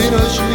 Virou